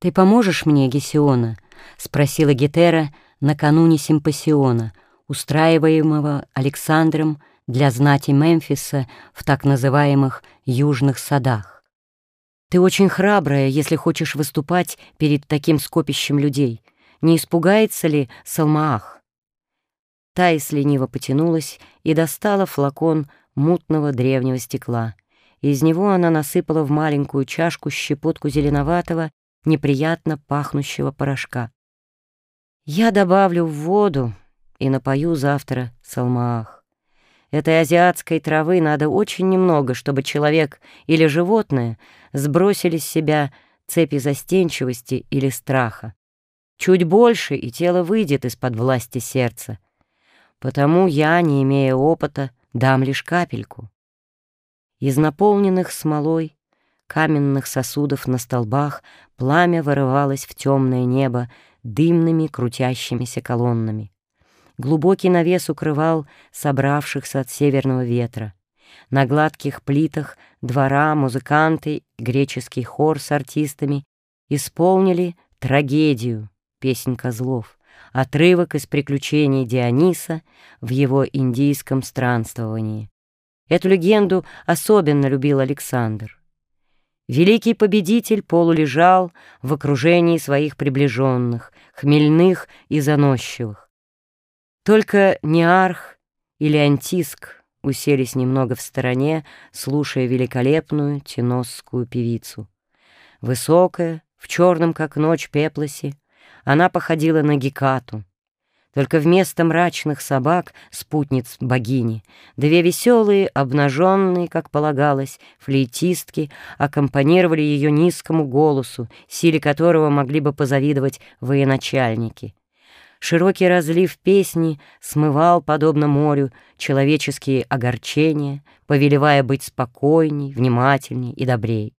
«Ты поможешь мне, Гесиона?» — спросила Гетера накануне симпосиона, устраиваемого Александром для знати Мемфиса в так называемых «южных садах». «Ты очень храбрая, если хочешь выступать перед таким скопищем людей. Не испугается ли Салмаах?» Таис лениво потянулась и достала флакон мутного древнего стекла. Из него она насыпала в маленькую чашку щепотку зеленоватого, неприятно пахнущего порошка. «Я добавлю в воду и напою завтра салмаах. Этой азиатской травы надо очень немного, чтобы человек или животное сбросили с себя цепи застенчивости или страха. Чуть больше, и тело выйдет из-под власти сердца. Потому я, не имея опыта, дам лишь капельку. Из наполненных смолой каменных сосудов на столбах пламя вырывалось в темное небо дымными крутящимися колоннами. Глубокий навес укрывал собравшихся от северного ветра. На гладких плитах двора музыканты, греческий хор с артистами исполнили трагедию «Песнь козлов», отрывок из приключений Диониса в его индийском странствовании. Эту легенду особенно любил Александр. Великий победитель полулежал в окружении своих приближенных, хмельных и заносчивых. Только Неарх или Антиск уселись немного в стороне, слушая великолепную теносскую певицу. Высокая, в черном как ночь пеплосе, она походила на Гекату. Только вместо мрачных собак, спутниц богини, две веселые, обнаженные, как полагалось, флейтистки аккомпанировали ее низкому голосу, силе которого могли бы позавидовать военачальники. Широкий разлив песни смывал, подобно морю, человеческие огорчения, повелевая быть спокойней, внимательней и добрей.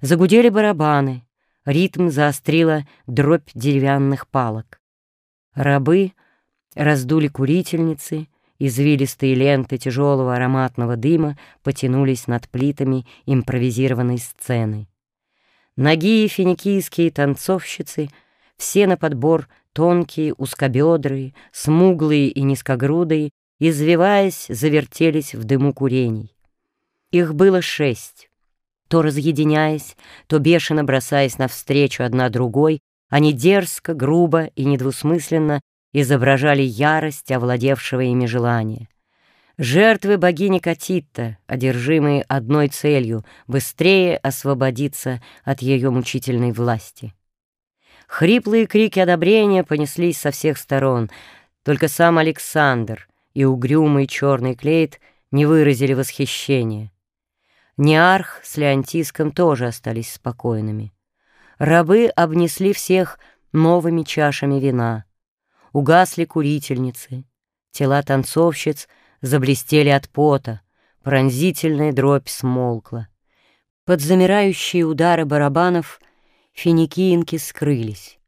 Загудели барабаны, ритм заострила дробь деревянных палок. Рабы раздули курительницы, извилистые ленты тяжелого ароматного дыма потянулись над плитами импровизированной сцены. Ноги финикийские танцовщицы, все на подбор тонкие, узкобедрые, смуглые и низкогрудые, извиваясь, завертелись в дыму курений. Их было шесть. То разъединяясь, то бешено бросаясь навстречу одна другой, они дерзко, грубо и недвусмысленно изображали ярость овладевшего ими желания. Жертвы богини Катитта, одержимые одной целью — быстрее освободиться от ее мучительной власти. Хриплые крики одобрения понеслись со всех сторон, только сам Александр и угрюмый черный клейт не выразили восхищения. Неарх с Леонтиском тоже остались спокойными. Рабы обнесли всех новыми чашами вина. Угасли курительницы. Тела танцовщиц заблестели от пота. Пронзительная дробь смолкла. Под замирающие удары барабанов финикиинки скрылись.